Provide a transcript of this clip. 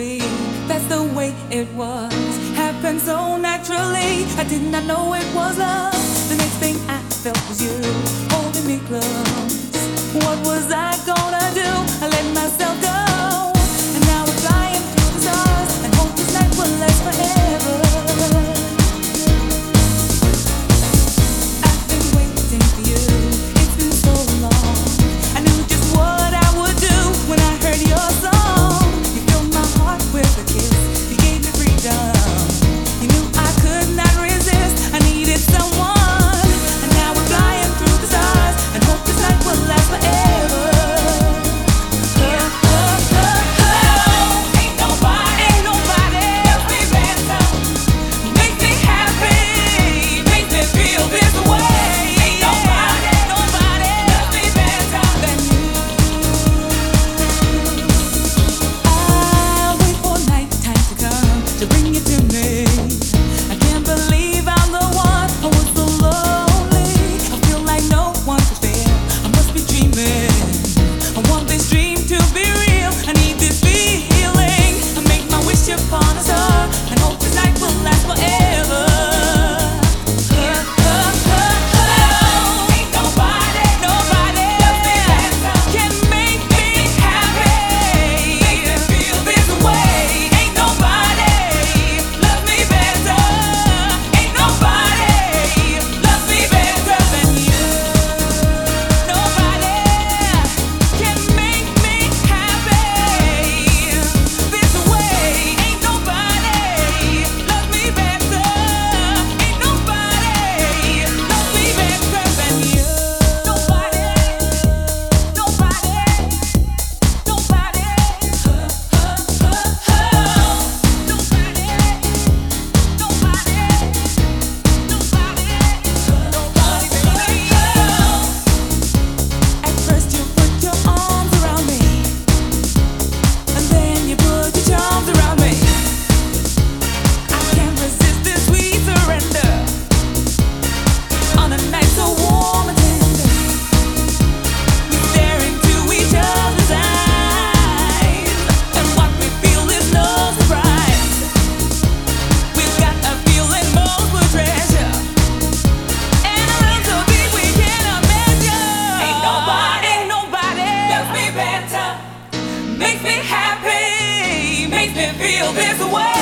sleep. That's the way it was. Happened so naturally. I did not know it was love. The next thing I felt was you holding me close. What was I gonna Feel this way?